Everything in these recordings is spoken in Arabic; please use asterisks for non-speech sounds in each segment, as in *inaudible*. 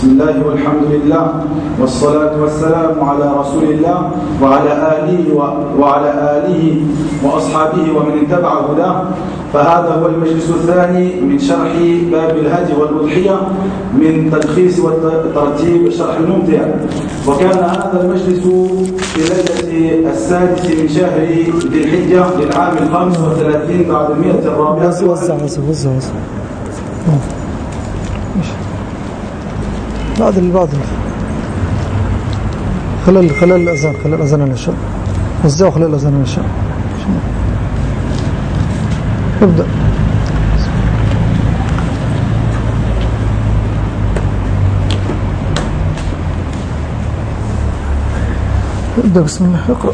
بسم الله والحمد لله والصلاة والسلام على رسول الله وعلى آله وعلى آله وأصحابه ومن اتبع هداه. فهذا هو المجلس الثاني من شرح باب الهدي والأضحية من تلخيص وترتيب الشرح الممتع. وكان هذا المجلس في ليلة السادس من شهر ذي الحجة للعام الخامس والثلاثين بعد المئة الرابعة. بعد بعد خلال خلال الأذان خلال الأذان العشاء. وزعوا خلال الأذان العشاء. ابدأ. ابدأ بسم الله. اقرأ.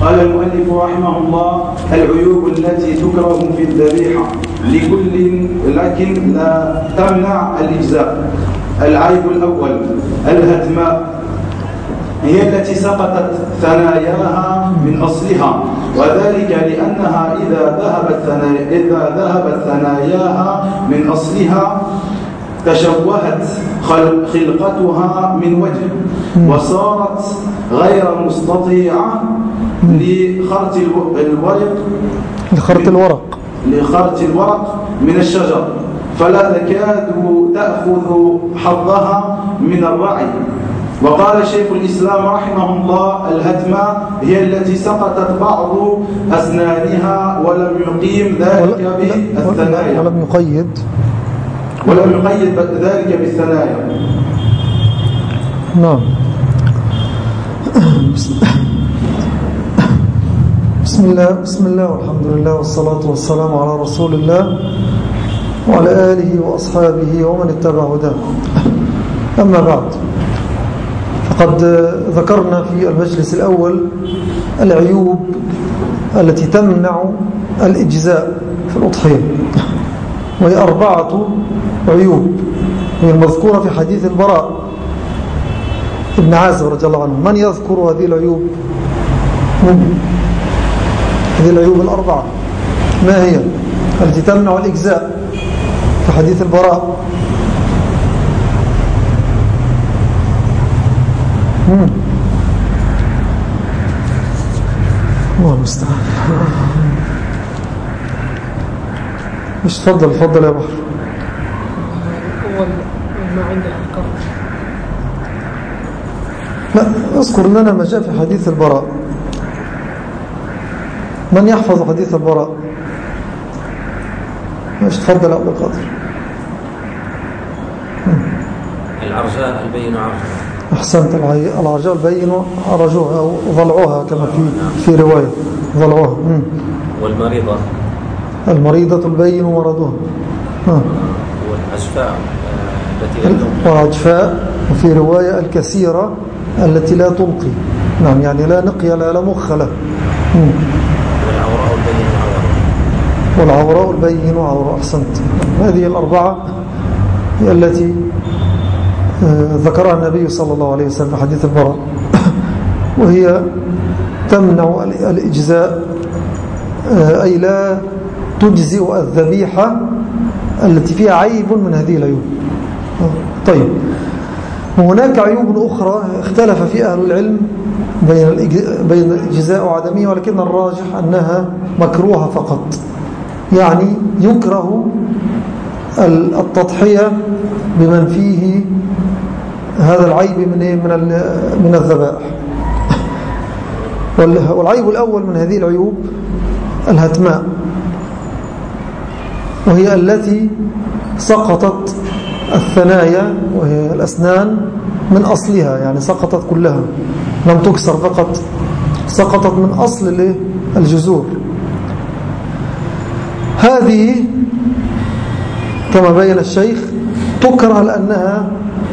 قال المؤلف رحمه الله العيوب التي تكره في الذبيحة. لكل لكن لا تمنع الإجزاء. العيب الأول الهتماء هي التي سقطت ثناياها من أصلها وذلك لأنها إذا ذهبت إذا ذهبت ثناياها من أصلها تشوهت خلقتها من وجه وصارت غير مستطيعة لخرط الورق. لخرط الورق. لخرط الورق من الشجر فلا تكاد تأخذ حظها من الرعي. وقال شيخ الإسلام رحمه الله الهتمة هي التي سقطت بعض أسنانها ولم يقيم ذلك بالثنايا ولم يقيد. ولم يقيد ذلك بالثنايا. نعم. *coughs* بسم الله بسم الله والحمد لله والصلاة والسلام على رسول الله وعلى آله وأصحابه ومن اتبع هداه. أما بعد فقد ذكرنا في المجلس الأول العيوب التي تمنع الإجزاء في الأضحية وهي أربعة عيوب هي المذكورة في حديث البراء ابن عازب رضي الله عنه. من يذكر هذه العيوب؟ هذه العيوب الأربعة. ما هي؟ التي تمنع الإجزاء في حديث البراء. الله المستعان. مش تفضل تفضل يا بحر. لا اذكر لنا ما جاء في حديث البراء. من يحفظ حديث البراء؟ مش تفضل يا عبد القادر. العرجاء البين عرجاء أحسنت العرجاء البين عرجوها أو ضلعوها كما في في رواية. ضلعوها. والمريضة. المريضة البين آه. والعجفاء آه، التي وعجفاء وفي رواية الكثيرة التي لا تلقي. نعم يعني لا نقي لا لا مخ له مم. والعوراء البين عورة والعوراء البين عوراء أحسنت. هذه الأربعة هي التي آه، ذكرها النبي صلى الله عليه وسلم في حديث البراء. *coughs* وهي تمنع ال- الإجزاء آه، أي لا تجزئ الذبيحة التي فيها عيب من هذه العيوب. طيب. وهناك عيوب أخرى اختلف في أهل العلم بين الإجزاء وعدمه ولكن الراجح أنها مكروهة فقط. يعني يكره ال- التضحية بمن فيه هذا العيب من إيه؟ من من الذبائح وال- والعيب الأول من هذه العيوب الهتماء وهي التي سقطت الثنايا وهي الأسنان من أصلها يعني سقطت كلها لم تكسر فقط سقطت من أصل؟ الجذور هذه كما بين الشيخ تكره لأنها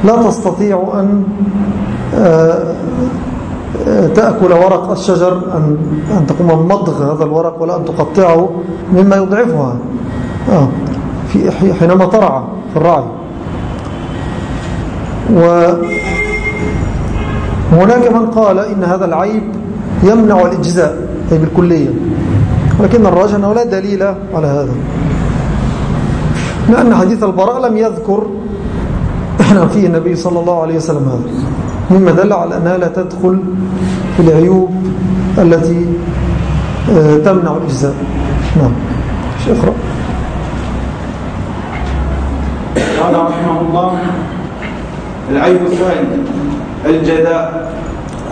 لا تستطيع أن آه، تأكل ورق الشجر أن, أن تقوم بمضغ هذا الورق ولا أن تقطعه مما يضعفها. آه، في حينما ترعى في الرعي وهناك من قال إن هذا العيب يمنع الإجزاء أي بالكلية. ولكن الراجح أنه لا دليل على هذا. لأن حديث البراء لم يذكر فيه النبي صلى الله عليه وسلم هذا. مما دل على أنها لا تدخل في العيوب التي آه، تمنع الإجزاء. نعم. اقرأ. قال رحمه الله العيب الثاني الجداء.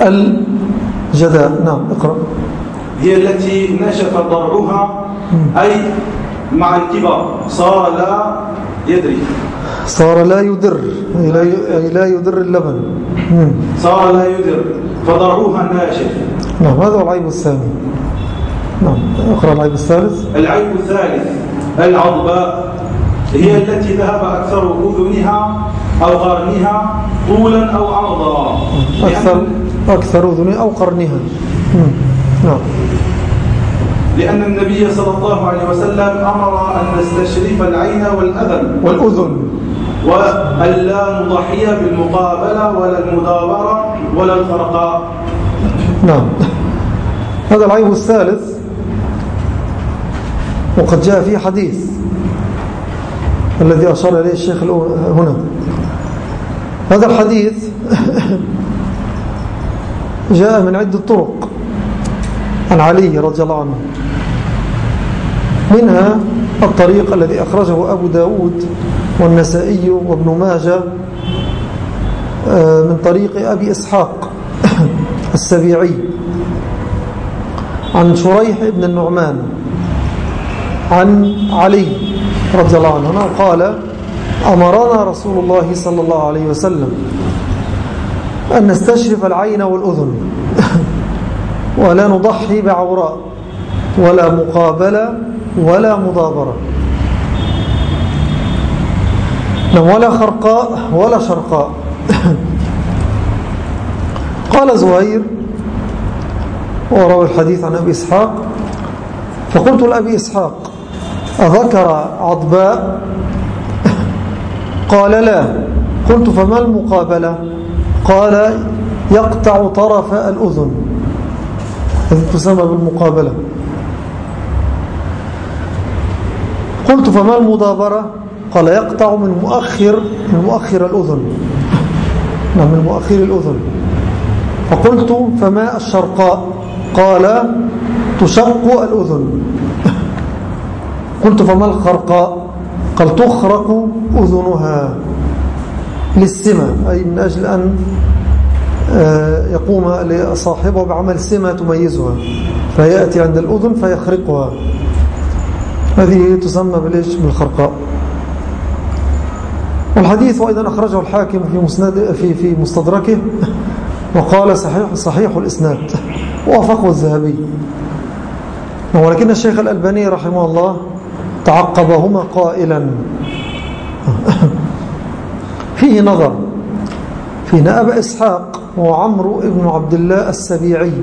الجداء. نعم اقرأ. هي التي نشف ضرعها أي مع الكبر صار لا يدري. صار لا يدر أي لا يدر اللبن. صار لا يدر. فضرعها ناشف. نعم هذا هو العيب الثاني. نعم اقرأ العيب الثالث. العيب الثالث العضباء هي التي ذهب أكثر أذنها أو قرنها طولا أو عرضا. أكثر, أكثر أذنها أو قرنها. نعم. لأن النبي صلى الله عليه وسلم أمر أن نستشرف العين والأذن والأذن. وأن لا نضحي بالمقابلة ولا المدابرة ولا الفرقاء. نعم. هذا العيب الثالث. وقد جاء فيه حديث الذي أشار إليه الشيخ هنا. هذا الحديث *laughs* جاء من عدة طرق. عن علي رضي الله عنه. منها الطريق الذي أخرجه أبو داود والنسائي وابن ماجه آه، من طريق أبي إسحاق *coughs* السبيعي. عن شريح بن النعمان عن علي رضي الله عنه قال أمرنا رسول الله صلى الله عليه وسلم أن نستشرف العين والأذن *laughs* ولا نضحي بعوراء ولا مقابلة ولا مضابرة. ولا خرقاء ولا شرقاء. *coughs* قال زهير وروى الحديث عن أبي إسحاق فقلت لأبي إسحاق أذكر عضباء *coughs* قال لا. قلت فما المقابلة؟ قال يقطع طرف الأذن. هذه تسمى بالمقابلة. قلت فما المضابرة؟ قال يقطع من مؤخر من مؤخر الأذن. نعم من مؤخر الأذن. فقلت فما الشرقاء؟ قال تشق الأذن. قلت فما الخرقاء؟ قال تخرق أذنها للسمة أي من أجل أن آه، يقوم لصاحبه بعمل سمة تميزها. فيأتي عند الأذن فيخرقها. هذه تسمى بالإيش؟ بالخرقاء. والحديث أيضا أخرجه الحاكم في مسند في في مستدركه وقال صحيح صحيح الإسناد وافقه الذهبي. ولكن الشيخ الألباني رحمه الله تعقبهما قائلا. فيه نظر. في أبا إسحاق وعمرو ابن عبد الله السبيعي.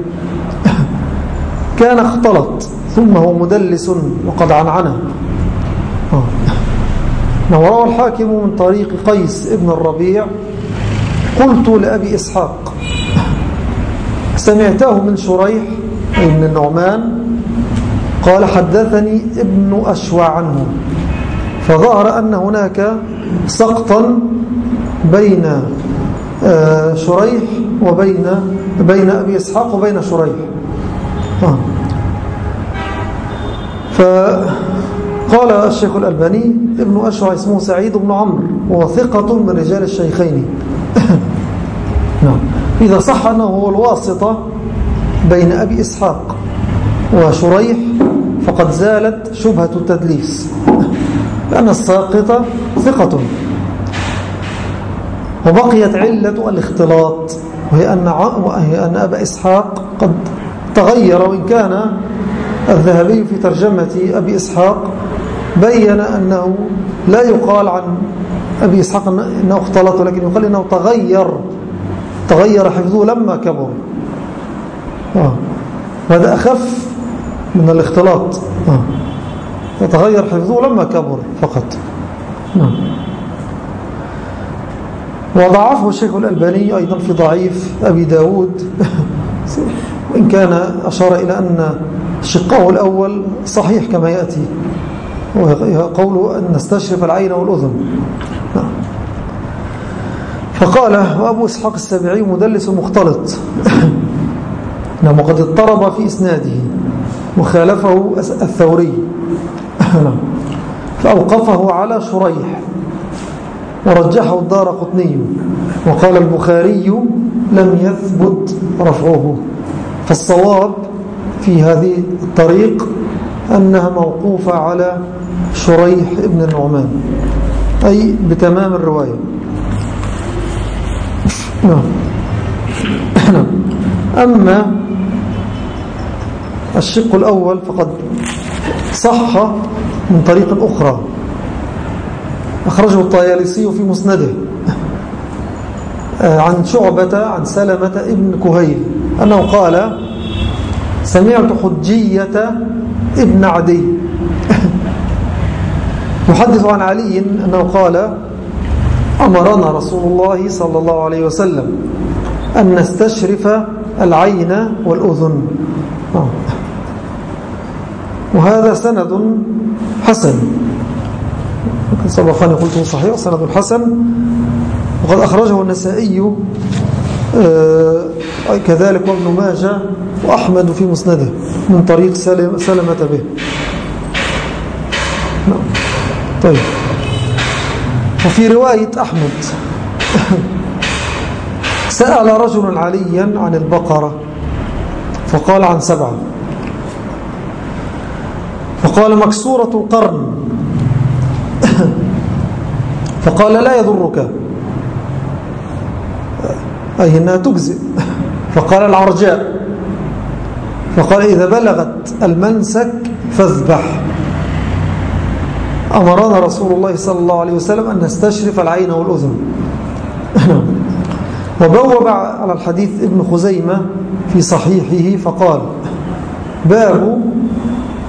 كان اختلط. ثم هو مدلس وقد عنعنه. وروى الحاكم من طريق قيس ابن الربيع قلت لأبي إسحاق سمعته من شريح من النعمان قال حدثني ابن أشوى عنه فظهر أن هناك سقطا بين آه، شريح وبين بين أبي إسحاق وبين شريح. آه. فقال الشيخ الألباني ابن أشوى اسمه سعيد بن عمرو وهو ثقة من رجال الشيخين. *coughs* نعم. إذا صح أنه هو الواسطة بين أبي إسحاق وشريح فقد زالت شبهة التدليس. *coughs* لأن الساقطة ثقة. وبقيت علة الاختلاط وهي أن, وهي أن أبا إسحاق قد تغير وإن كان الذهبي في ترجمة أبي إسحاق بين أنه لا يقال عن أبي إسحاق أنه اختلط ولكن يقال أنه تغير تغير حفظه لما كبر آه. وهذا أخف من الاختلاط. آه. يتغير حفظه لما كبر فقط. نعم. وضعفه الشيخ الألباني أيضا في ضعيف أبي داود. *laughs* إن كان أشار إلى أن شقه الأول صحيح كما يأتي. قوله أن نستشرف العين والأذن. نعم. فقال وأبو إسحاق السابعي مدلس مختلط. *coughs* نعم وقد اضطرب في إسناده وخالفه الثوري. *coughs* نعم. فأوقفه على شريح ورجحه الدار قطني. وقال البخاري لم يثبت رفعه. فالصواب في هذه الطريق أنها موقوفة على شريح ابن النعمان. أي بتمام الرواية. نعم. *coughs* أما الشق الأول فقد صح من طريق أخرى. أخرجه الطيالسي في مسنده. آه، عن شعبة عن سلمة ابن كهيل أنه قال سمعت حجية ابن عدي. *laughs* يحدث عن علي أنه قال أمرنا رسول الله صلى الله عليه وسلم أن نستشرف العين والأذن. *laughs* وهذا سند حسن. سبقني قلته صحيح سند حسن. وقد أخرجه النسائي كذلك وابن ماجه وأحمد في مسنده من طريق سلمة به. نعم. طيب. وفي رواية أحمد *laughs* سأل رجل عليا عن البقرة فقال عن سبعة. فقال مكسورة القرن *laughs* فقال لا يضرك. أي أنها تجزئ. فقال العرجاء فقال إذا بلغت المنسك فاذبح. أمرنا رسول الله صلى الله عليه وسلم أن نستشرف العين والأذن. *laughs* وبوب على الحديث ابن خزيمة في صحيحه فقال باب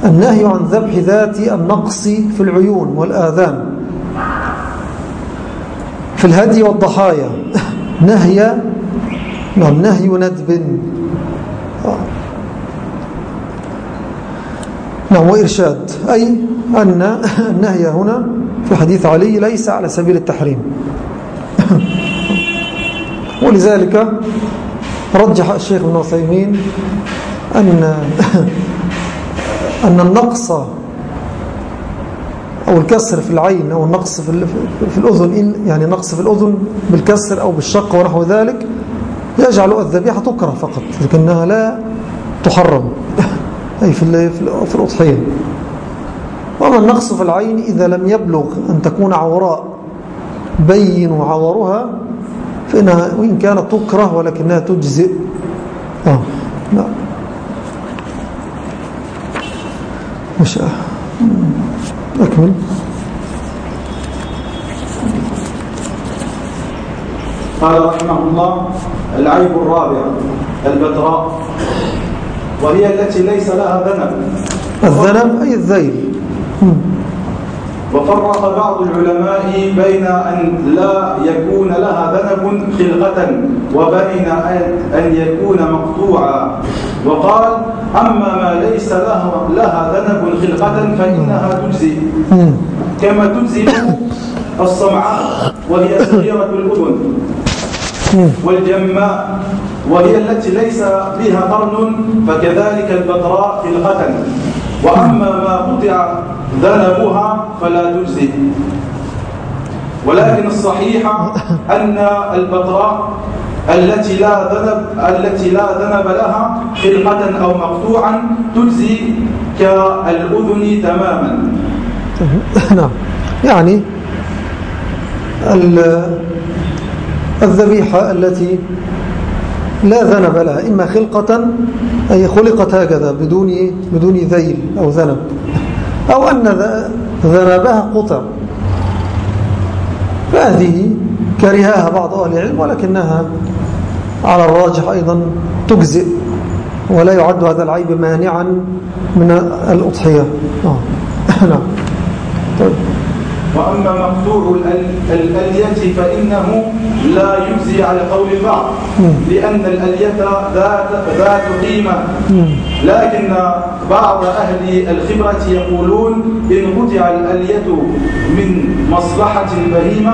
النهي عن ذبح ذات النقص في العيون والآذان. في الهدي والضحايا. *laughs* نهي نعم نهي ندب. نعم وإرشاد. أي أن النهي هنا في حديث علي ليس على سبيل التحريم. *laughs* ولذلك رجح الشيخ ابن عثيمين أن *laughs* أن النقص أو الكسر في العين أو النقص في الأذن يعني نقص في الأذن بالكسر أو بالشق ونحو ذلك يجعل الذبيحة تكره فقط لكنها لا تحرم. أي في في الأضحية. وأما النقص في العين إذا لم يبلغ أن تكون عوراء بين عورها فإنها وإن كانت تكره ولكنها تجزئ. آه نعم مش أكمل. قال رحمه الله العيب الرابع البتراء. وهي التي ليس لها ذنب. الذنب أي الذيل. وفرق بعض العلماء بين أن لا يكون لها ذنب خلقة وبين أن يكون مقطوعا وقال أما ما ليس لها, لها ذنب خلقة فإنها تجزي. كما تجزي الصمعاء وهي صغيرة الأذن. والجماء وهي التي ليس بها قرن فكذلك البطراء خلقة وأما ما قطع ذنبها فلا تجزي. ولكن الصحيح أن البطراء التي لا ذنب التي لا ذنب لها خلقة أو مقطوعا تجزي كالأذن تماما. نعم. يعني الذبيحة التي لا ذنب لها إما خلقة أي خلقت هكذا بدون بدون ذيل أو ذنب أو أن ذنبها قطع فهذه كرهها بعض أهل العلم ولكنها على الراجح أيضا تجزئ ولا يعد هذا العيب مانعا من الأضحية. آه. *laughs* نعم. طيب. وأما مقطوع الألية فإنه لا يجزي على قول البعض لأن الألية ذات, ذات قيمة. لكن بعض أهل الخبرة يقولون إن قطع الألية من مصلحة البهيمة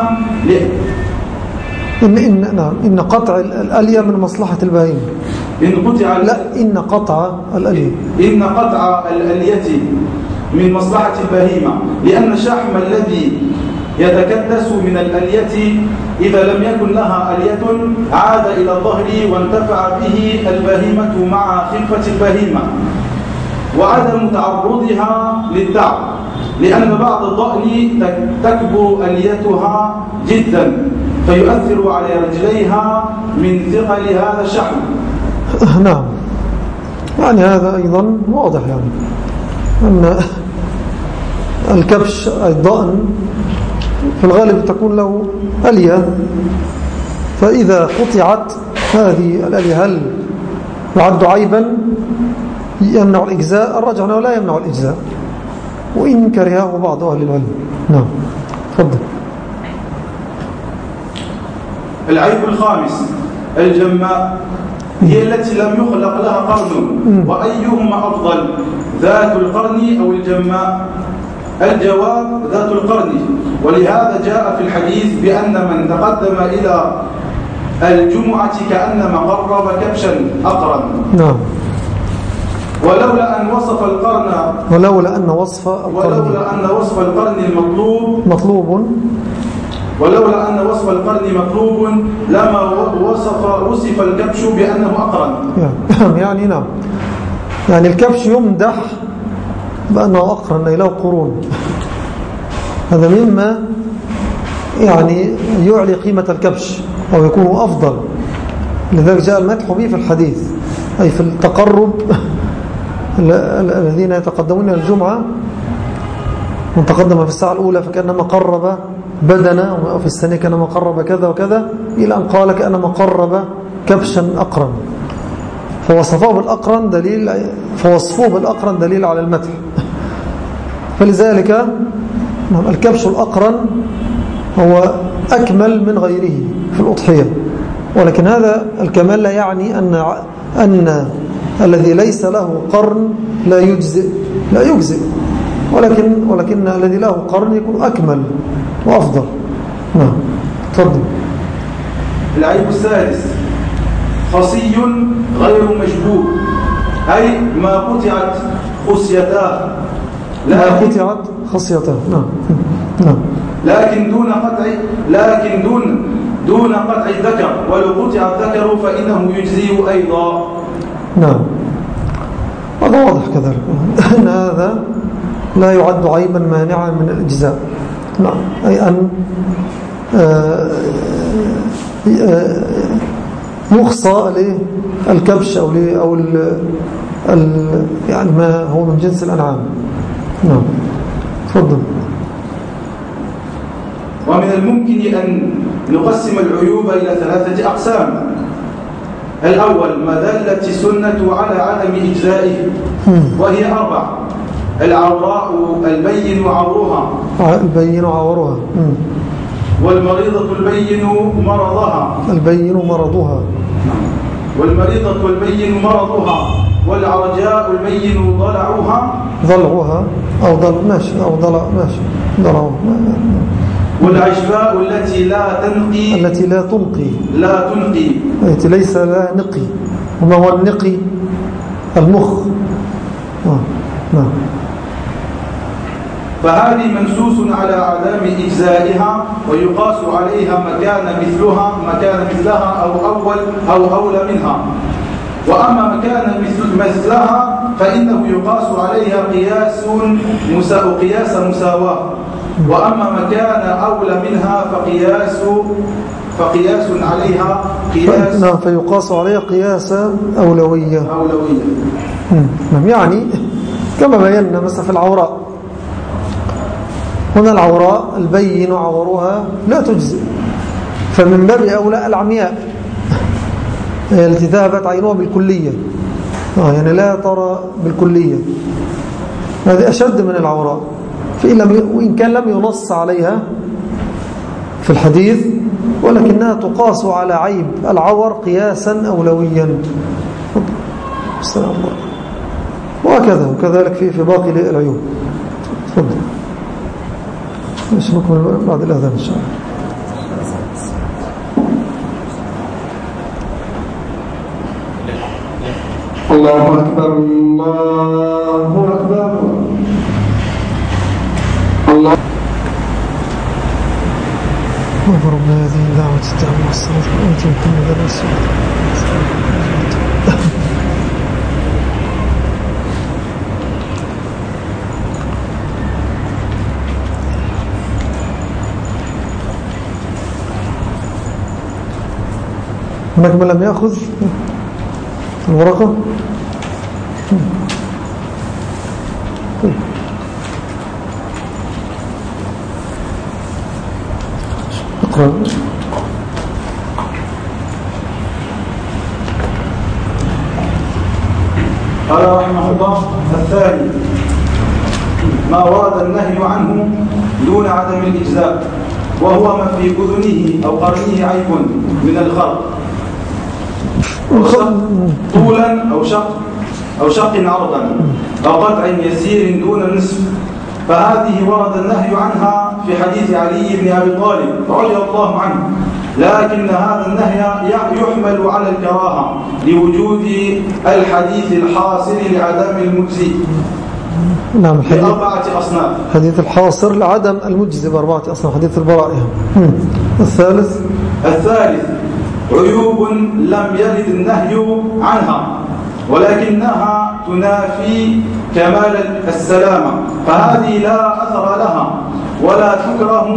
إن, إن, نعم. إن قطع الألية من مصلحة البهيمة. إن قطع لا إن قطع الألية. إن قطع الألية من مصلحة البهيمة لأن الشحم الذي يتكدس من الألية إذا لم يكن لها ألية عاد إلى الظهر وانتفع به البهيمة مع خفة البهيمة. وعدم تعرضها للتعب لأن بعض الضأن تكبو أليتها جدا فيؤثر على رجليها من ثقل هذا الشحم. نعم. يعني هذا أيضا واضح يعني. أن الكبش الضأن في الغالب تكون له ألية. فإذا قطعت هذه الألية هل يعد عيبا؟ يمنع الإجزاء. الرجع أنه لا يمنع الإجزاء. وإن كرهه بعض أهل العلم. نعم. تفضل. العيب الخامس الجماء هي التي لم يخلق لها قرن. وأيهما أفضل ذات القرن أو الجماء الجواب ذات القرن. ولهذا جاء في الحديث بأن من تقدم إلى الجمعة كأنما قرب كبشا أقرن نعم. ولولا أن وصف القرن ولولا أن وصف القرن. ولولا أن وصف القرن المطلوب مطلوب. ولولا أن وصف القرن مطلوب لما وصف وصف الكبش بأنه أقرن *coughs* يعني نعم. يعني الكبش يمدح بأنه أقرن إلى قرون هذا مما يعني يعلي قيمة الكبش أو يكون أفضل. لذلك جاء المدح به في الحديث أي في التقرب الذين يتقدمون إلى الجمعة. من تقدم في الساعة الأولى فكأنما قرب بدنا وفي الثانية كأنما قرب كذا وكذا إلى أن قال كأنما قرب كبشا أقرن. فوصفه بالأقرن دليل فوصفوه بالأقرن دليل على المدح. فلذلك نعم، الكبش الأقرن هو أكمل من غيره في الأضحية. ولكن هذا الكمال لا يعني أن, أن الذي ليس له قرن لا يجزئ لا يجزئ. ولكن, ولكن الذي له قرن يكون أكمل وأفضل. نعم تفضل. العيب السادس خصي غير مشبوه أي ما قطعت خصيتاه. ما قطعت خصيتاه نعم. نعم. لكن دون قطع لكن دون دون قطع الذكر. ولو قطع الذكر فإنه يجزي أيضا. نعم. هذا واضح كذلك. أن هذا لا يعد عيبا مانعا من الإجزاء. نعم. أي أن آه، آه، يخصى الكبش أو أو يعني ما هو من جنس الأنعام. نعم. تفضل. ومن الممكن أن نقسم العيوب إلى ثلاثة أقسام. الأول ما دلت السنة على عدم إجزائه وهي أربع. العوراء البين عورها البين عورها والمريضة البين مرضها. البين مرضها. والمريضة البين مرضها. والعرجاء البين ضلعها ضلعها أو ضل ماشي. أو ضلع ماشي. ضلعها والعشفاء التي لا تنقي. التي لا تنقي. لا تنقي. التي ليس لا نقي. وما هو النقي؟ المخ. آه. نعم. فهذه منسوس على عدم إجزائها ويقاس عليها مكان مثلها مكان مثلها أو أول أو أولى منها. وأما مكان مثل مثلها فإنه يقاس عليها قياس مساو قياس مساواة. وأما مكان أولى منها فقياس فقياس عليها قياس نعم فيقاس عليها قياس أولوية. أولوية. نعم يعني كما بينا مثلا في العوراء. هنا العوراء البين عورها لا تجزئ. فمن باب أولى العمياء. التي ذهبت عينها بالكلية. آه يعني لا ترى بالكلية. هذه أشد من العوراء وإن كان لم ينص عليها في الحديث ولكنها تقاس على عيب العور قياسا أولويا. السلام الله. وهكذا وكذلك في في باقي العيوب. تفضل. نكمل بعد الأذان إن شاء الله. الله أكبر الله أكبر. الله. اللهم ربنا هذه الدعوة التامة والصلاة وأنت محمد رسول هناك من لم يأخذ؟ الورقة؟ أقرأ. قال رحمه الله الثاني ما ورد النهي عنه دون عدم الإجزاء وهو ما في أذنه أو قرنه عيب من شق طولا أو شق أو شق عرضا. أو قطع يسير دون النصف فهذه ورد النهي عنها في حديث علي بن أبي طالب رضي الله عنه. لكن هذا النهي يحمل على الكراهة لوجود الحديث الحاصل لعدم المجزي. نعم الحديث بأربعة أصناف. حديث الحاصر لعدم المجزي بأربعة أصناف. حديث البرائها الثالث؟ الثالث عيوب لم يرد النهي عنها ولكنها تنافي كمال السلامة فهذه لا أثر لها ولا تكره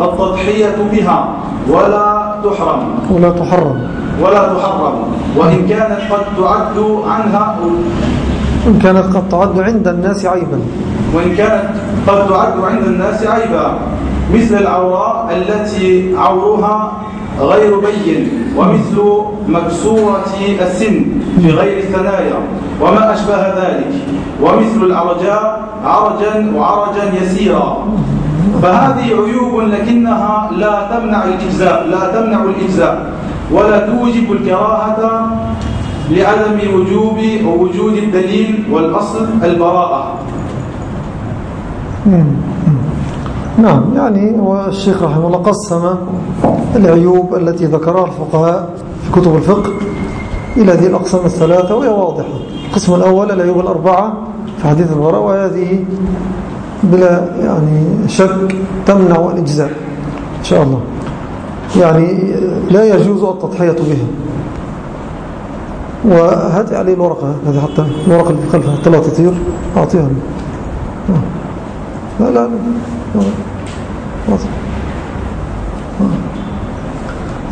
التضحية بها ولا تحرم. ولا تحرم. ولا تحرم. وإن كانت قد تعد عنها إن كانت قد تعد عند الناس عيبا. وإن كانت قد تعد عند الناس عيبا. مثل العوراء التي عورها غير بين ومثل مكسورة السن في غير الثنايا وما أشبه ذلك ومثل العرجاء عرجا وعرجا يسيرا. فهذه عيوب لكنها لا تمنع الإجزاء لا تمنع الإجزاء. ولا توجب الكراهة لعدم وجوب وجود الدليل والأصل البراءة. نعم يعني هو الشيخ رحمه الله قسم العيوب التي ذكرها الفقهاء في كتب الفقه إلى هذه الأقسام الثلاثة وهي واضحة. القسم الأول العيوب الأربعة في حديث البراء وهذه بلا يعني شك تمنع الإجزاء إن شاء الله. يعني لا يجوز التضحية بها. وهات عليه الورقة هذه حتى الورقة اللي خلفها حتى لا تطير أعطيها. لا لا.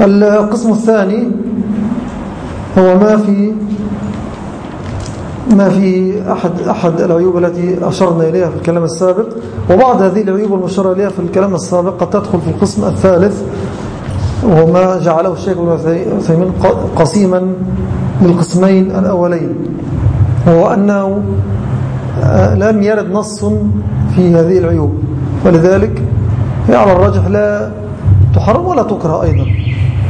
القسم الثاني هو ما في ما في أحد, أحد العيوب التي أشرنا إليها في الكلام السابق وبعض هذه العيوب المشرة إليها في الكلام السابق قد تدخل في القسم الثالث وهو ما جعله الشيخ ابن عثيمين قسيما للقسمين الأولين وهو أنه لم يرد نص في هذه العيوب. ولذلك هي على الرجح لا تحرم ولا تكره أيضا.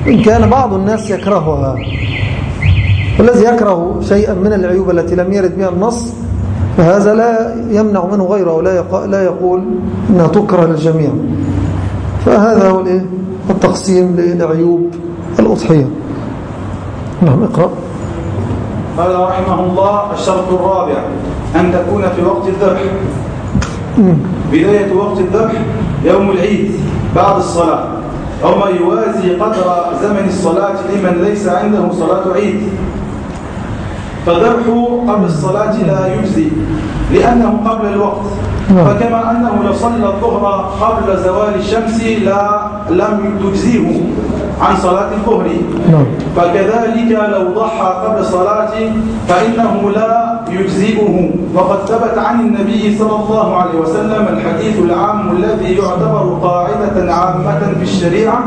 إن كان بعض الناس يكرهها والذي يكره شيئا من العيوب التي لم يرد بها النص فهذا لا يمنع منه غيره ولا لا يقول إنها تكره للجميع. فهذا هو التقسيم لعيوب الأضحية. نعم اقرأ. قال رحمه الله الشرط الرابع أن تكون في وقت الذبح. بداية وقت الذبح يوم العيد بعد الصلاة أو ما يوازي قدر زمن الصلاة لمن ليس عنده صلاة عيد فذبحه قبل الصلاة لا يجزي لأنه قبل الوقت نعم. فكما أنه لو صلى الظهر قبل زوال الشمس لا لم تجزيه عن صلاة الظهر نعم. فكذلك لو ضحى قبل صلاة فإنه لا يجزئه. وقد ثبت عن النبي صلى الله عليه وسلم الحديث العام الذي يعتبر قاعدة عامة في الشريعة.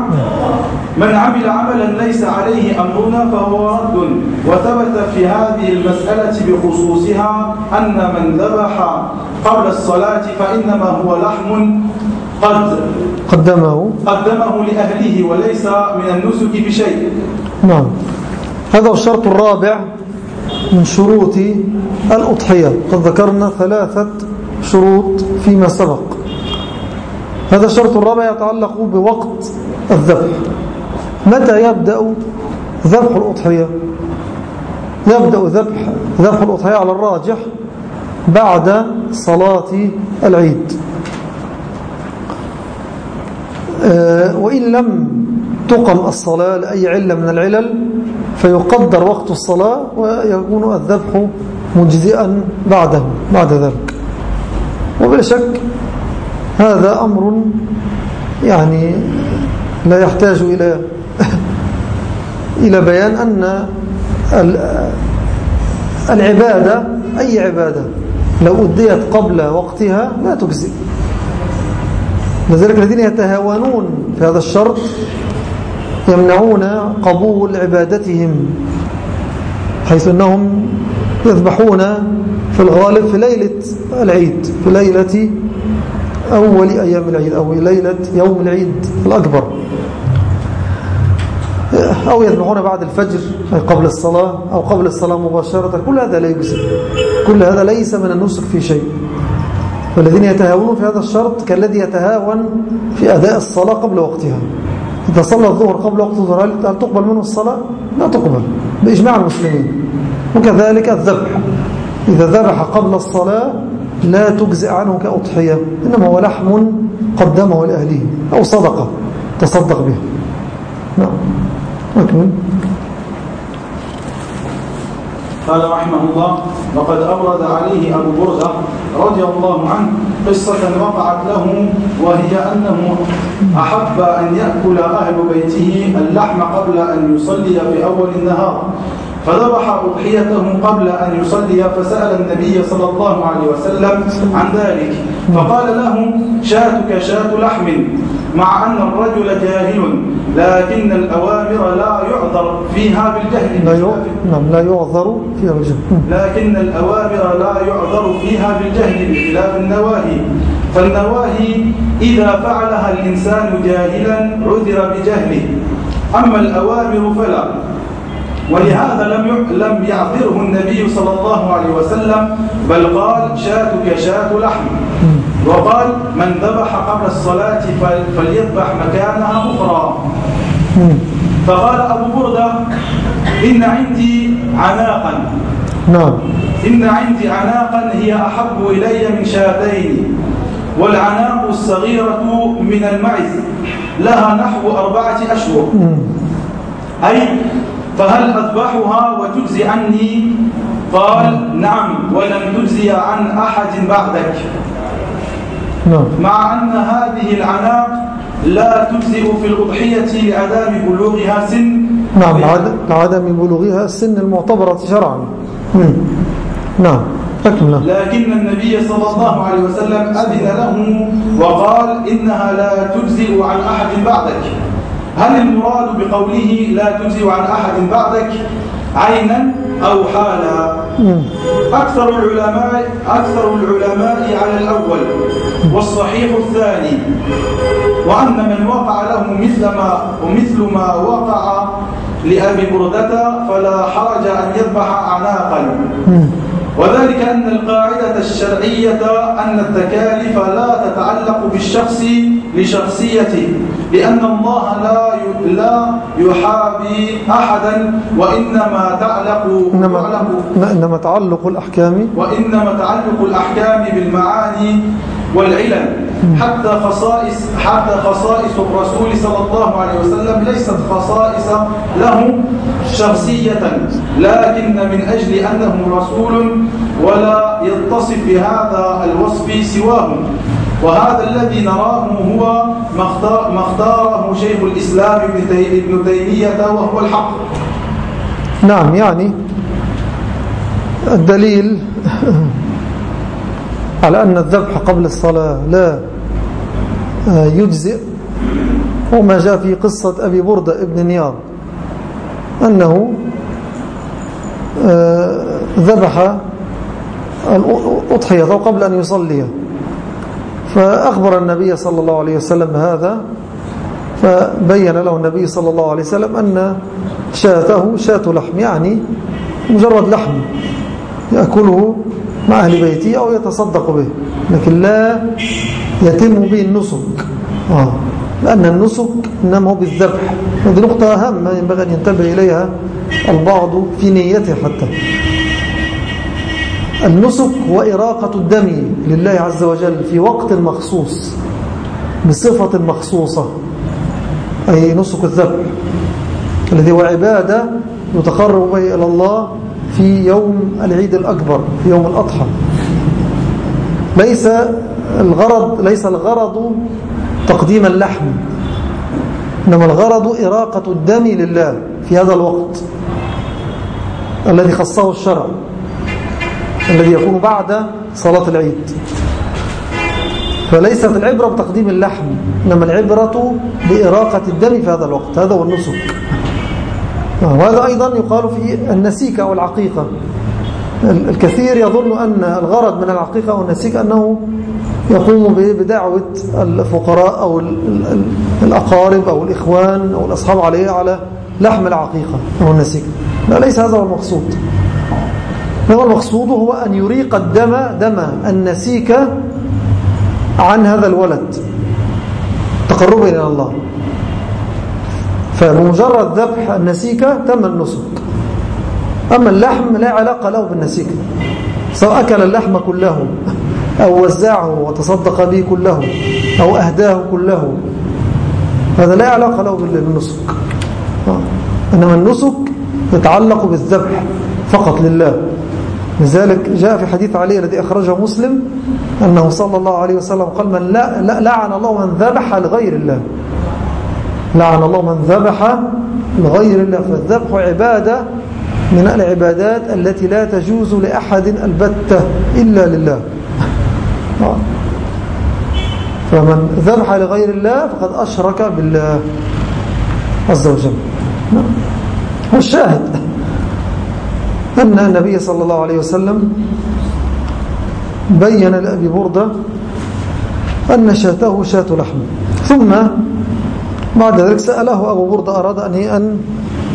من عمل عملا ليس عليه أمرنا فهو رد. وثبت في هذه المسألة بخصوصها أن من ذبح قبل الصلاة فإنما هو لحم قد قدمه. قدمه لأهله وليس من النسك بشيء. نعم. هذا الشرط الرابع. من شروط الأضحية. قد ذكرنا ثلاثة شروط فيما سبق. هذا الشرط الرابع يتعلق بوقت الذبح. متى يبدأ ذبح الأضحية؟ يبدأ ذبح ذبح الأضحية على الراجح بعد صلاة العيد. آه، وإن لم تقم الصلاة لأي علة من العلل فيقدر وقت الصلاة ويكون الذبح مجزئا بعده بعد ذلك. وبلا شك هذا أمر يعني لا يحتاج إلى *laughs* إلى بيان أن العبادة أي عبادة لو أديت قبل وقتها لا تجزئ. لذلك الذين يتهاونون في هذا الشرط يمنعون قبول عبادتهم حيث أنهم يذبحون في الغالب في ليلة العيد في ليلة أول أيام العيد أو ليلة يوم العيد الأكبر. أو يذبحون بعد الفجر أي قبل الصلاة أو قبل الصلاة مباشرة كل هذا يجزي كل هذا ليس من النسك في شيء. والذين يتهاونون في هذا الشرط كالذي يتهاون في أداء الصلاة قبل وقتها. إذا صلى الظهر قبل وقت الظهر هل تقبل منه الصلاة؟ لا تقبل بإجماع المسلمين. وكذلك الذبح. إذا ذبح قبل الصلاة لا تجزئ عنه كأضحية إنما هو لحم قدمه لأهله أو صدقة تصدق به. نعم. أكمل قال رحمه الله وقد أورد عليه أبو بردة رضي الله عنه قصة وقعت له وهي أنه أحب أن يأكل أهل بيته اللحم قبل أن يصلي في أول النهار. فذبح أضحيته قبل أن يصلي فسأل النبي صلى الله عليه وسلم عن ذلك. فقال له شاتك شات لحم مع أن الرجل جاهل لكن الأوامر لا يعذر فيها بالجهل. لا نعم لا يعذر فيها بالجهل. لكن الأوامر لا يعذر فيها بالجهل بخلاف النواهي. فالنواهي إذا فعلها الإنسان جاهلا عذر بجهله. أما الأوامر فلا. ولهذا لم لم يعذره النبي صلى الله عليه وسلم بل قال شاتك شات لحم. وقال من ذبح قبل الصلاة فليذبح مكانها أخرى. فقال أبو بردة إن عندي عناقا. نعم. إن عندي عناقا هي أحب إلي من شاتين. والعناق الصغيرة من المعز لها نحو أربعة أشهر. أي فهل أذبحها وتجزي عني؟ قال نعم ولن تجزي عن أحد بعدك. نعم. مع أن هذه العناق لا تجزئ في الأضحية لعدم بلوغها سن. نعم لعدم بلوغها السن المعتبرة شرعا. نعم لكن النبي صلى الله عليه وسلم أذن له وقال إنها لا تجزئ عن أحد بعدك. هل المراد بقوله لا تجزئ عن أحد بعدك عينا أو حالا؟ أكثر العلماء أكثر العلماء على الأول والصحيح الثاني وأن من وقع له مثل ما ومثل ما وقع لأبي بردة فلا حرج أن يذبح أعناقا. وذلك أن القاعدة الشرعية أن التكاليف لا تتعلق بالشخص لشخصيته. لأن الله لا لا يحابي أحدا وإنما تعلق إنما, إنما تعلق الأحكام. وإنما تعلق الأحكام بالمعاني والعلل. حتى خصائص حتى خصائص الرسول صلى الله عليه وسلم ليست خصائص له شخصية لكن من أجل أنه رسول ولا يتصف بهذا الوصف سواه وهذا الذي نراه هو ما اختاره شيخ الإسلام ابن تيمية وهو الحق. نعم يعني الدليل على أن الذبح قبل الصلاة لا آه، يجزئ. وما جاء في قصة أبي بردة ابن نيار أنه آه، ذبح الأضحية قبل أن يصلي. فأخبر النبي صلى الله عليه وسلم هذا فبين له النبي صلى الله عليه وسلم أن شاته شاة لحم يعني مجرد لحم يأكله مع أهل بيته أو يتصدق به لكن لا يتم به النسك آه. لأن النسك إنما هو بالذبح هذه نقطة أهم ينبغي أن ينتبه إليها البعض في نيته حتى النسك هو إراقة الدم لله عز وجل في وقت مخصوص بصفة مخصوصة أي نسك الذبح الذي هو عبادة يتقرب به إلى الله في يوم العيد الأكبر في يوم الأضحى. ليس الغرض ليس الغرض تقديم اللحم إنما الغرض إراقة الدم لله في هذا الوقت الذي خصه الشرع. الذي يكون بعد صلاة العيد. فليست العبرة بتقديم اللحم إنما العبرة بإراقة الدم في هذا الوقت. هذا هو النسك. وهذا أيضا يقال في النسيك أو العقيقة. الكثير يظن أن الغرض من العقيقة أو النسيك أنه يقوم بدعوة الفقراء أو الأقارب أو الإخوان أو الأصحاب عليه على لحم العقيقة أو النسيك. لا ليس هذا هو المقصود. إنما المقصود هو أن يريق الدم دم النسيك عن هذا الولد. تقربا إلى الله. فبمجرد ذبح النسيكة تم النسك أما اللحم لا علاقة له بالنسيكة سواء أكل اللحم كله أو وزعه وتصدق به كله أو أهداه كله. هذا لا علاقة له بالنسك. آه. إنما النسك يتعلق بالذبح فقط لله. لذلك جاء في حديث علي الذي أخرجه مسلم أنه صلى الله عليه وسلم قال من لا لا لعن الله من ذبح لغير الله. لعن الله من ذبح لغير الله. فالذبح عبادة من العبادات التي لا تجوز لأحد البتة إلا لله. فمن ذبح لغير الله فقد أشرك بالله عز وجل. والشاهد أن النبي صلى الله عليه وسلم بين لأبي بردة أن شاته شاة لحم. ثم بعد ذلك سأله أبو بردة أراد أن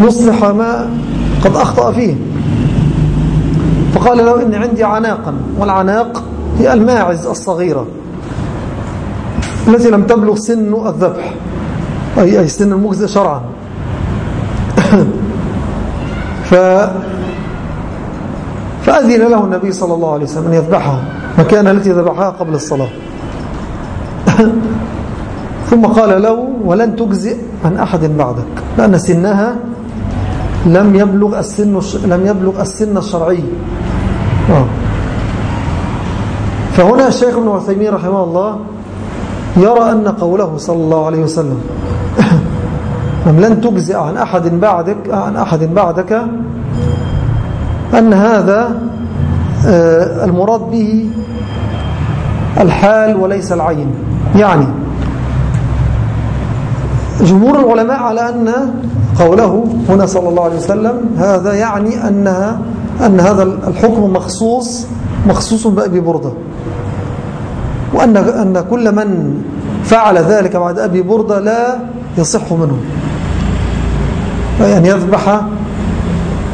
يصلح ما قد أخطأ فيه. فقال له إني عندي عناقا والعناق هي الماعز الصغيرة التي لم تبلغ سن الذبح أي, أي سن المجزئ شرعا. *coughs* ف فأذن له النبي صلى الله عليه وسلم أن يذبحها مكان التي ذبحها قبل الصلاة. *laughs* ثم قال له ولن تجزئ عن أحد بعدك لأن سنها لم يبلغ السن لم يبلغ السن الشرعي. آه. فهنا الشيخ ابن عثيمين رحمه الله يرى أن قوله صلى الله عليه وسلم *laughs* لن تجزئ عن أحد بعدك عن أحد بعدك؟ أن هذا آه، المراد به الحال وليس العين. يعني جمهور العلماء على أن قوله هنا صلى الله عليه وسلم هذا يعني أنها أن هذا الحكم مخصوص مخصوص بأبي بردة. وأن أن كل من فعل ذلك بعد أبي بردة لا يصح منه. يعني يذبح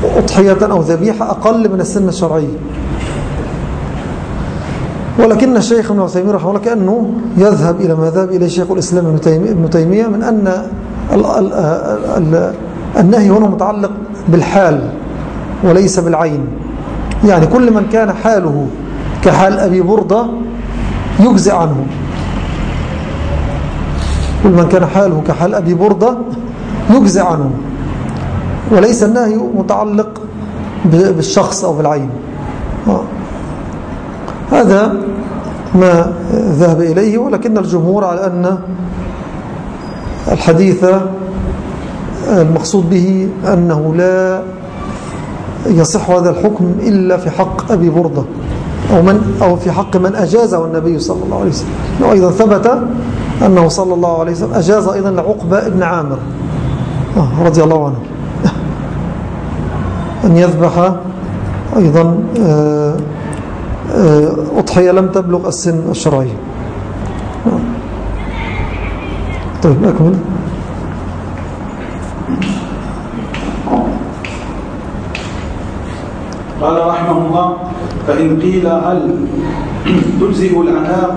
أضحية أو ذبيحة أقل من السن الشرعي. ولكن الشيخ ابن عثيمين رحمه الله كأنه يذهب إلى ما ذهب إليه شيخ الإسلام ابن تيمية من أن النهي هنا متعلق بالحال وليس بالعين. يعني كل من كان حاله كحال أبي بردة يجزئ عنه. كل من كان حاله كحال أبي بردة يجزئ عنه. وليس النهي متعلق بالشخص أو بالعين. آه. هذا ما ذهب إليه ولكن الجمهور على أن الحديث المقصود به أنه لا يصح هذا الحكم إلا في حق أبي بردة أو, من أو في حق من أجازه النبي صلى الله عليه وسلم. وأيضا ثبت أنه صلى الله عليه وسلم أجاز أيضا لعقبة ابن عامر آه، رضي الله عنه. أن يذبح أيضا آه، آه، أضحية لم تبلغ السن الشرعي. طيب أكمل. قال رحمه الله فإن قيل هل تجزئ العناق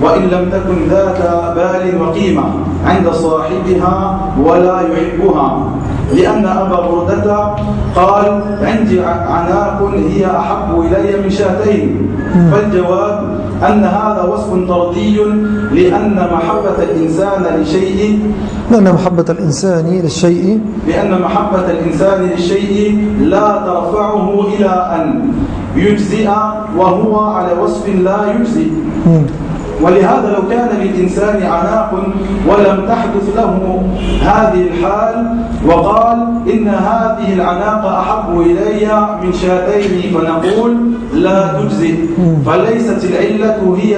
وإن لم تكن ذات بال وقيمة عند صاحبها ولا يحبها. لأن أبا بردة قال عندي عناق هي أحب إلي من شاتين. فالجواب أن هذا وصف طردي لأن محبة الإنسان لشيء. لأن محبة الإنسان للشيء. لأن محبة الإنسان للشيء لا ترفعه إلى أن يجزئ وهو على وصف لا يجزئ. ولهذا لو كان للإنسان عناق ولم تحدث له هذه الحال وقال إن هذه العناق أحب إلي من شاتين فنقول لا تجزئ فليست العلة هي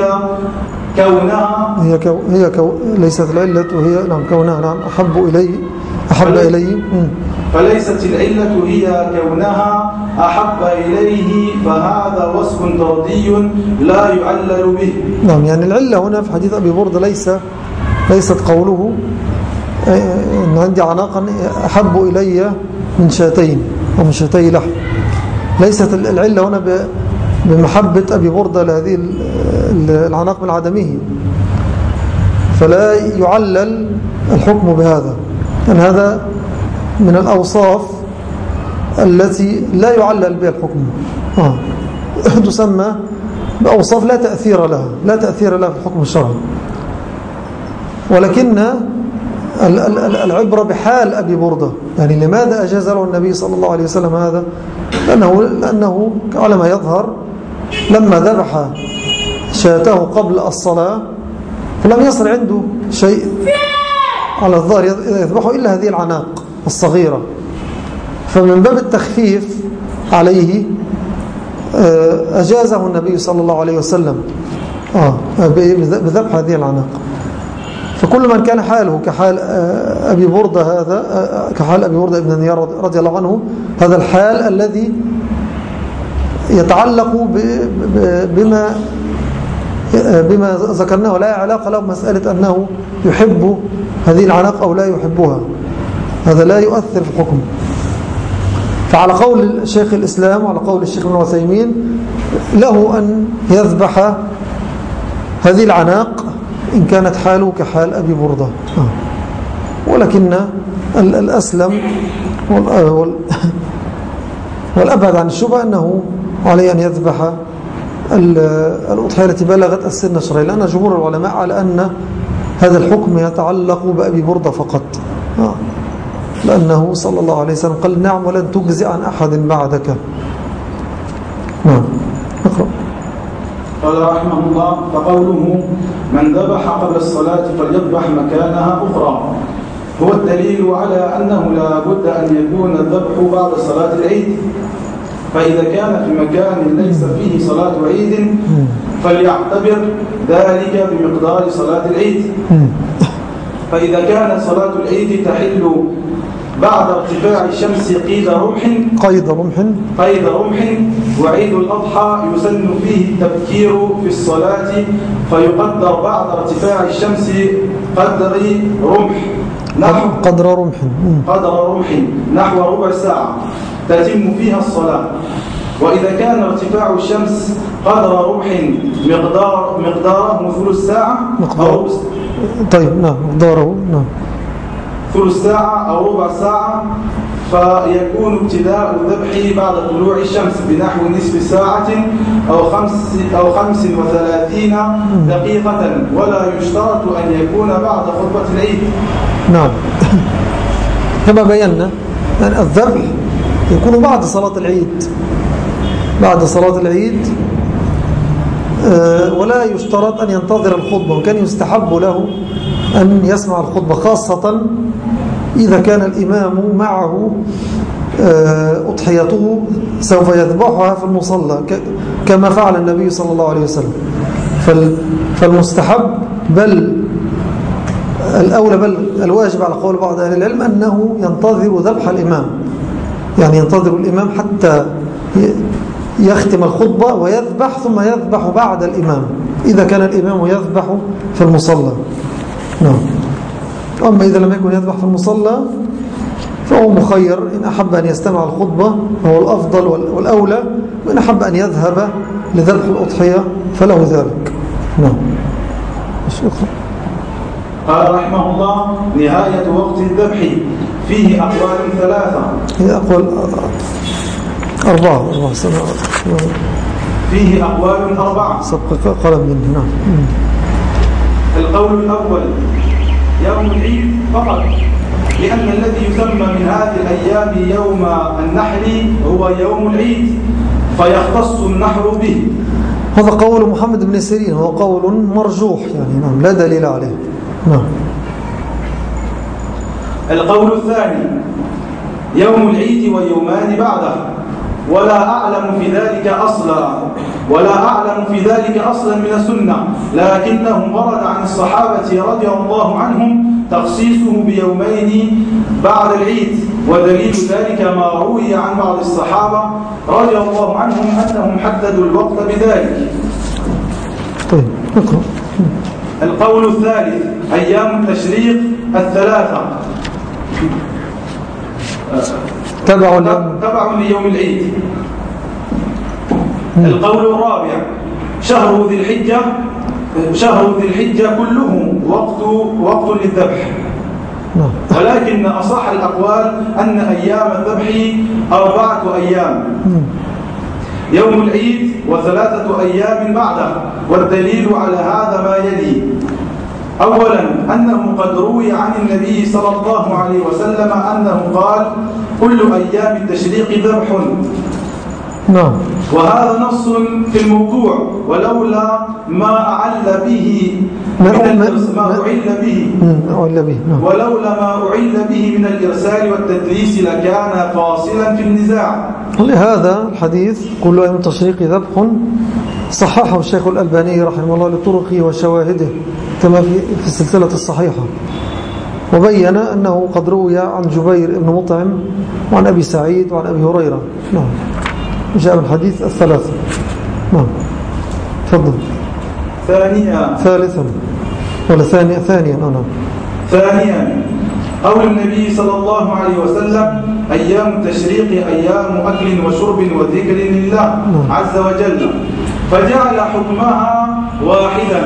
كونها. هي كو هي كو ليست العلة هي نعم كونها نعم أحب إلي. أحب إلي فليست العلة هي كونها أحب إليه فهذا وصف طردي لا يعلل به. نعم يعني العلة هنا في حديث أبي برد ليس ليست قوله. أن عندي عناقا أحب إلي من شاتين أو من شاتي لحم. ليست العلة هنا بمحبة أبي بردة لهذه العناق من عدمه فلا يعلل الحكم بهذا. أن هذا من الأوصاف التي لا يعلل بها الحكم. آه. *laughs* تسمى بأوصاف لا تأثير لها لا تأثير لها في الحكم الشرعي. ولكن العبرة بحال أبي بردة. يعني لماذا أجاز له النبي صلى الله عليه وسلم هذا؟ لأنه, لأنه على ما يظهر لما ذبح شاته قبل الصلاة فلم يصل عنده شيء. على الظاهر يذبحه إلا هذه العناق الصغيرة. فمن باب التخفيف عليه آه، أجازه النبي صلى الله عليه وسلم. آه بذبح هذه العناق. فكل من كان حاله كحال آه، أبي بردة هذا كحال أبي بردة ابن نيار رضي الله عنه هذا الحال الذي يتعلق بما بما ذكرناه لا علاقة له بمسألة أنه يحب هذه العناق أو لا يحبها. هذا لا يؤثر في الحكم. فعلى قول شيخ الإسلام وعلى قول الشيخ ابن عثيمين له أن يذبح هذه العناق إن كانت حاله كحال أبي بردة. آه. ولكن الأسلم *laughs* والأبعد عن الشبه أنه عليه أن يذبح الأضحية التي بلغت السن الشرعي لأن جمهور العلماء على أن هذا الحكم يتعلق بأبي بردة فقط. آه. لأنه صلى الله عليه وسلم قال نعم ولن تجزي عن أحد بعدك. نعم. اقرأ. قال رحمه الله فقوله من ذبح قبل الصلاة فليذبح مكانها أخرى. هو الدليل على أنه لا بد أن يكون الذبح بعد صلاة العيد. فإذا كان في مكان ليس فيه صلاة عيد فليعتبر ذلك بمقدار صلاة العيد. فإذا كانت صلاة العيد تحل بعد ارتفاع الشمس قيد رمح قيد رمح. قيد رمح وعيد الأضحى يسن فيه التبكير في الصلاة فيقدر بعد ارتفاع الشمس قدر رمح. نحو قدر رمح. قدر رمح نحو ربع ساعة. تتم فيها الصلاة. وإذا كان ارتفاع الشمس قدر رمح مقدار مقداره ثلث ساعة مقدار. طيب نعم مقداره نعم. ثلث ساعة أو ربع ساعة فيكون ابتداء الذبح بعد طلوع الشمس بنحو نصف ساعة أو خمس, أو خمس وثلاثين دقيقة ولا يشترط أن يكون بعد خطبة العيد. نعم. كما بينا الذبح يكون بعد صلاة العيد. بعد صلاة العيد آه، ولا يشترط أن ينتظر الخطبة وكان يستحب له أن يسمع الخطبة خاصة إذا كان الإمام معه آه، أضحيته سوف يذبحها في المصلى كما فعل النبي صلى الله عليه وسلم. فالمستحب بل الأولى بل الواجب على قول بعض أهل العلم أنه ينتظر ذبح الإمام. يعني ينتظر الإمام حتى يختم الخطبة ويذبح ثم يذبح بعد الإمام. إذا كان الإمام يذبح في المصلى. نعم. أما إذا لم يكن يذبح في المصلى فهو مخير. إن أحب أن يستمع الخطبة هو الأفضل والأولى. وإن أحب أن يذهب لذبح الأضحية فله ذلك. نعم. قال رحمه الله نهاية وقت الذبح. فيه أقوال ثلاثة. هي أقوال أربعة. أربعة سنوات فيه أقوال أربعة. سبق قلم منه نعم القول الأول يوم العيد فقط لأن الذي يسمى من هذه الأيام يوم النحر هو يوم العيد فيختص النحر به. هذا قول محمد بن سيرين هو قول مرجوح يعني. نعم لا دليل عليه. نعم. القول الثاني يوم العيد ويومان بعده. ولا أعلم في ذلك أصلا ولا أعلم في ذلك أصلا من السنة. لكنه ورد عن الصحابة رضي الله عنهم تخصيصه بيومين بعد العيد. ودليل ذلك ما روي عن بعض الصحابة رضي الله عنهم أنهم حددوا الوقت بذلك. طيب القول الثالث أيام التشريق الثلاثة. تبع تبع ليوم العيد. القول الرابع شهر ذي الحجة شهر ذي الحجة كله وقت وقت للذبح. نعم. ولكن أصح الأقوال أن أيام الذبح أربعة أيام. يوم العيد وثلاثة أيام بعده والدليل على هذا ما يلي. أولا أنه قد روي عن النبي صلى الله عليه وسلم أنه قال كل أيام التشريق ذبح. نعم. وهذا نص في الموضوع ولولا ما أعل به ما أعل به. أعل به نعم. ولولا ما أعل به من الإرسال والتدليس لكان فاصلا في النزاع. ولهذا الحديث كل أيام التشريق ذبح صححه الشيخ الألباني رحمه الله لطرقه وشواهده كما في السلسلة الصحيحة. وبين أنه قد روي عن جبير بن مطعم وعن أبي سعيد وعن أبي هريرة. نعم. جاء من الحديث الثلاثة. نعم. تفضل. ثانيا. ثالثا. ولا ثانيا. ثانيا نعم. ثانيا. قول النبي صلى الله عليه وسلم أيام التشريق أيام أكل وشرب وذكر لله نعم. عز وجل. فجعل حكمها واحدا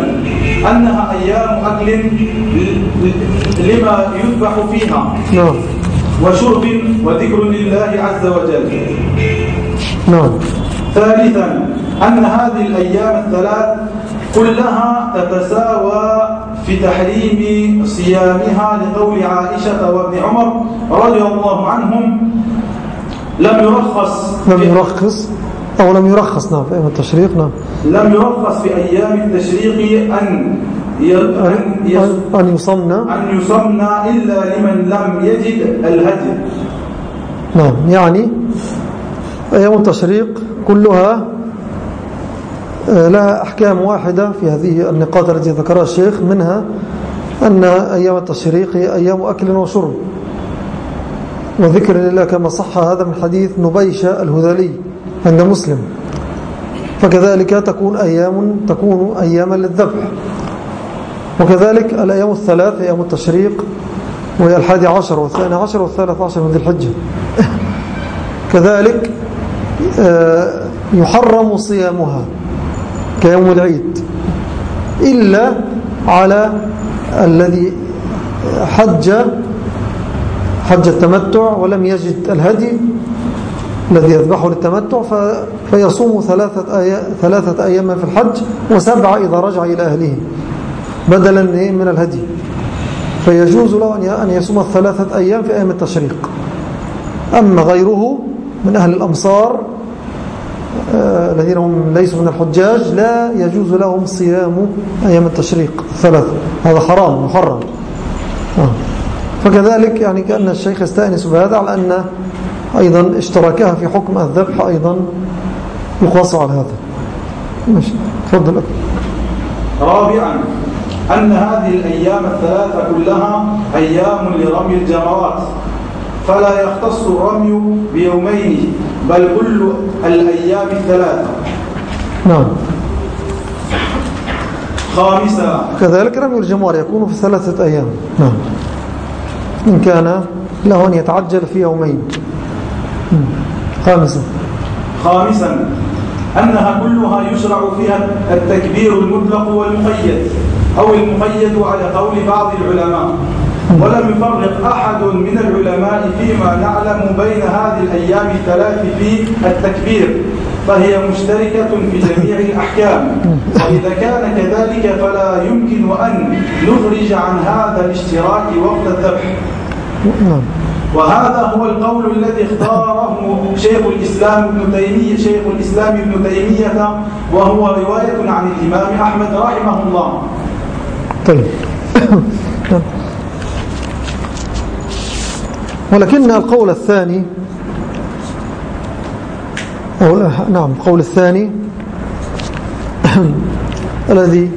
أنها أيام أكل لما يذبح فيها. نعم. وشرب وذكر لله عز وجل. نعم. ثالثا أن هذه الأيام الثلاث كلها تتساوى في تحريم صيامها لقول عائشة وابن عمر رضي الله عنهم لم يرخص لم يرخص؟ أو لم يرخص نعم في أيام التشريق نعم. لم يرخص في أيام التشريق أن أن يصمنا أن يصمنا إلا لمن لم يجد الهدي. نعم. يعني أيام التشريق كلها آه، لها أحكام واحدة في هذه النقاط التي ذكرها الشيخ منها أن أيام التشريق هي أيام أكل وشرب. وذكر لله كما صح هذا من حديث نبيشة الهذلي. عند مسلم. فكذلك تكون أيام تكون أياما للذبح. وكذلك الأيام الثلاث أيام التشريق وهي الحادي عشر والثاني عشر والثالث عشر من ذي الحجة. كذلك آه، يحرم صيامها كيوم العيد. إلا على الذي حج حج التمتع ولم يجد الهدي الذي يذبحه للتمتع فيصوم ثلاثة, أيام ثلاثة أيام في الحج وسبعة إذا رجع إلى أهله بدلا من الهدي. فيجوز له أن يصوم الثلاثة أيام في أيام التشريق. أما غيره من أهل الأمصار آه، الذين هم ليسوا من الحجاج لا يجوز لهم صيام أيام التشريق الثلاثة. هذا حرام محرم. آه. فكذلك يعني كأن الشيخ يستأنس بهذا على أن أيضا اشتراكها في حكم الذبح أيضا يقاس على هذا. ماشي. تفضل. أكبر رابعا أن هذه الأيام الثلاثة كلها أيام لرمي الجمرات فلا يختص الرمي بيومين بل كل الأيام الثلاثة. نعم. خامسا كذلك رمي الجمار يكون في ثلاثة أيام. نعم. إن كان له أن يتعجل في يومين. خامسا. خامسا أنها كلها يشرع فيها التكبير المطلق والمقيد أو المقيد على قول بعض العلماء. ولم يفرق أحد من العلماء فيما نعلم بين هذه الأيام الثلاث في التكبير فهي مشتركة في جميع الأحكام. وإذا كان كذلك فلا يمكن أن نخرج عن هذا الاشتراك وقت الذبح. نعم. وهذا هو القول الذي اختاره شيخ الإسلام ابن تيمية شيخ الإسلام ابن تيمية وهو رواية عن الإمام أحمد رحمه الله. طيب. ولكن القول الثاني أو نعم القول الثاني الذي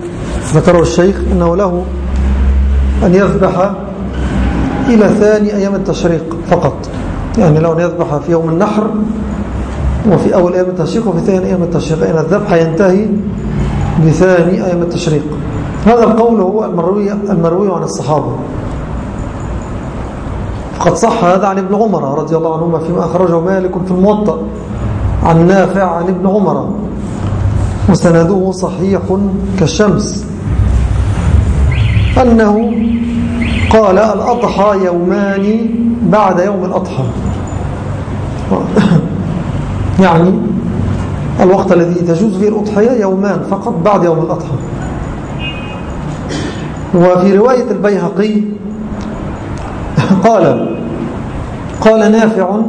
ذكره الشيخ أنه له أن يذبح إلى ثاني أيام التشريق فقط. يعني لو يذبح في يوم النحر وفي أول أيام التشريق وفي ثاني أيام التشريق. يعني الذبح ينتهي بثاني أيام التشريق. هذا القول هو المروي, المروي عن الصحابة. قد صح هذا عن ابن عمر رضي الله عنهما فيما أخرجه مالك في الموطأ. عن نافع عن ابن عمر. وسنده صحيح كالشمس. أنه قال الأضحى يومان بعد يوم الأضحى. *coughs* يعني الوقت الذي تجوز فيه الأضحية يومان فقط بعد يوم الأضحى. وفي رواية البيهقي قال قال نافع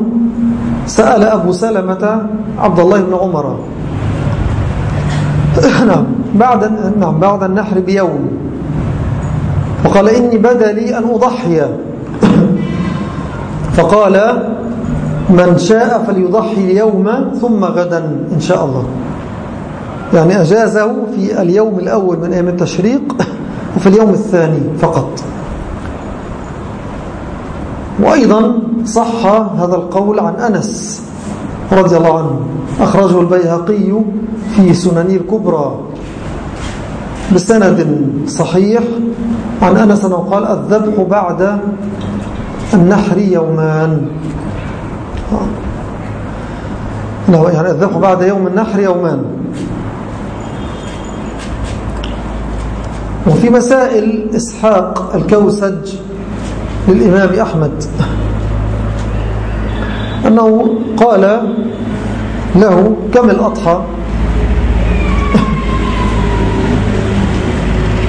سأل أبو سلمة عبد الله بن عمر نعم بعد نعم بعد النحر بيوم. وقال إني بدا لي أن أضحي. *coughs* فقال من شاء فليضحي اليوم ثم غدا إن شاء الله. يعني أجازه في اليوم الأول من أيام التشريق *coughs* وفي اليوم الثاني فقط. وأيضا صح هذا القول عن أنس رضي الله عنه. أخرجه البيهقي في سنن الكبرى. بسند صحيح عن أنس قال الذبح بعد النحر يومان. يعني الذبح بعد يوم النحر يومان. وفي مسائل إسحاق الكوسج للإمام أحمد. أنه قال له كم الأضحى؟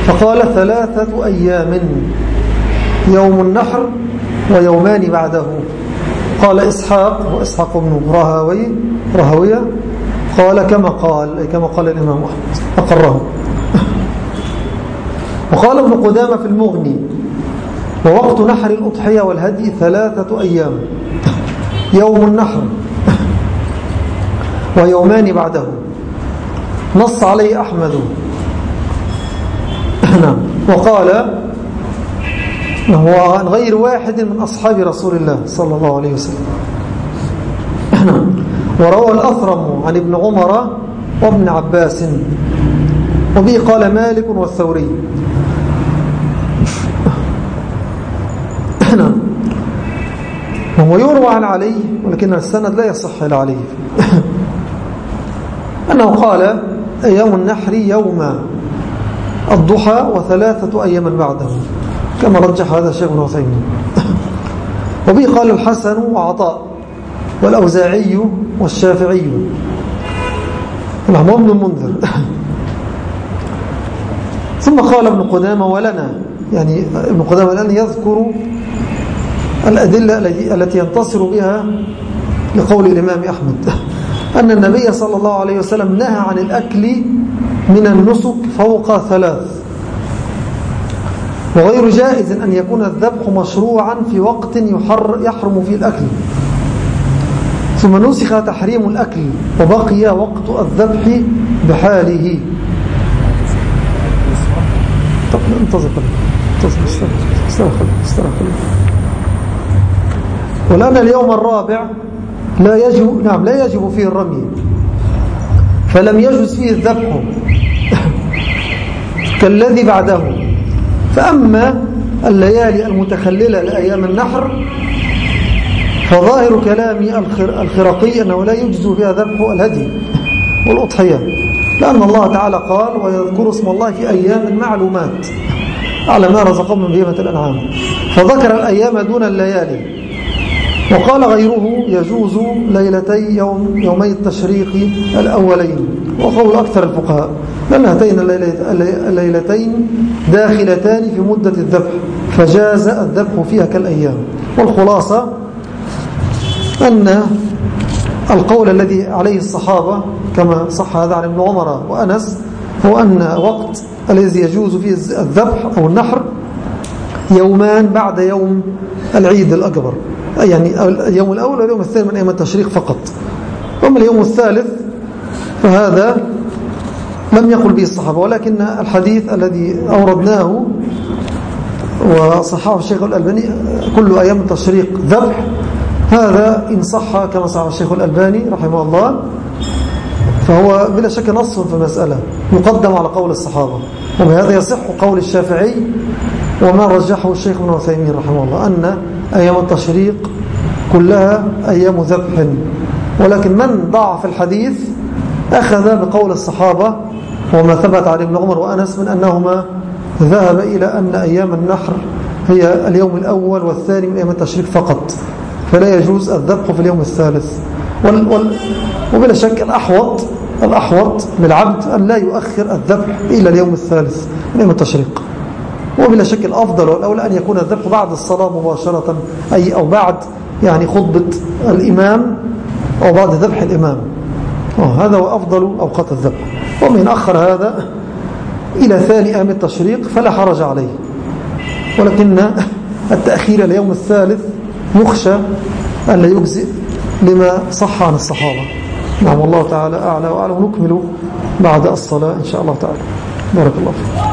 فقال ثلاثة أيام يوم النحر ويومان بعده. قال إسحاق وإسحاق بن رهوي رهوية قال كما قال أي كما قال الإمام أحمد أقره. وقال ابن قدامة في المغني ووقت نحر الأضحية والهدي ثلاثة أيام يوم النحر ويومان بعده. نص عليه أحمد. نعم. وقال هو عن غير واحد من أصحاب رسول الله صلى الله عليه وسلم. نعم. وروى الأثرم عن ابن عمر وابن عباس. وبه قال مالك والثوري. نعم. وهو يروى عن علي ولكن السند لا يصح إلى علي. أنه قال يوم النحر يوم الضحى وثلاثة أيام بعده كما رجح هذا الشيخ ابن عثيمين. *laughs* وبه قال الحسن وعطاء والأوزاعي والشافعي. نعم ابن المنذر. *laughs* ثم قال ابن قدامة ولنا يعني ابن قدامة الآن يذكر الأدلة التي ينتصر بها لقول الإمام أحمد. *laughs* أن النبي صلى الله عليه وسلم نهى عن الأكل من النسك فوق ثلاث. وغير جائز أن يكون الذبح مشروعا في وقت يحر يحرم فيه الأكل. ثم نسخ تحريم الأكل وبقي وقت الذبح بحاله. طب انتظر انتظر والآن اليوم الرابع. لا يجب نعم لا يجب فيه الرمي. فلم يجوز فيه الذبح. كالذي بعده. فأما الليالي المتخللة لأيام النحر فظاهر كلام الخرقي أنه لا يجزو فيها ذبح الهدي والأضحية لأن الله تعالى قال ويذكر اسم الله في أيام معلومات على ما رزقهم من بهيمة الأنعام. فذكر الأيام دون الليالي. وقال غيره يجوز ليلتي يوم يومي التشريق الأولين وقول أكثر الفقهاء لأن هاتين الليلتين داخلتان في مدة الذبح فجاز الذبح فيها كالأيام. والخلاصة أن القول الذي عليه الصحابة كما صح هذا عن ابن عمر وأنس هو أن وقت الذي يجوز فيه الذبح أو النحر يومان بعد يوم العيد الأكبر. يعني اليوم الأول واليوم الثاني من أيام التشريق فقط. وأما اليوم الثالث فهذا لم يقل به الصحابة ولكن الحديث الذي أوردناه وصححه الشيخ الألباني كل أيام التشريق ذبح هذا إن صح كما صح الشيخ الألباني رحمه الله فهو بلا شك نص في المسألة يقدم على قول الصحابة وبهذا يصح قول الشافعي وما رجحه الشيخ ابن عثيمين رحمه الله أن أيام التشريق كلها أيام ذبح ولكن من ضعف الحديث أخذ بقول الصحابة وما ثبت عن ابن عمر وأنس من أنهما ذهب إلى أن أيام النحر هي اليوم الأول والثاني من أيام التشريق فقط فلا يجوز الذبح في اليوم الثالث. وال وال وبلا شك الأحوط الأحوط للعبد أن لا يؤخر الذبح إلى اليوم الثالث من يوم التشريق. وبلا شك الأفضل والأولى أن يكون الذبح بعد الصلاة مباشرة أي أو بعد يعني خطبة الإمام أو بعد ذبح الإمام. هذا هو أفضل أوقات الذبح. ومن أخر هذا إلى ثاني أيام التشريق فلا حرج عليه. ولكن التأخير اليوم الثالث يخشى أن لا يجزئ لما صح عن الصحابة. نعم الله تعالى أعلى وأعلى ونكمل بعد الصلاة إن شاء الله تعالى. بارك الله فيك.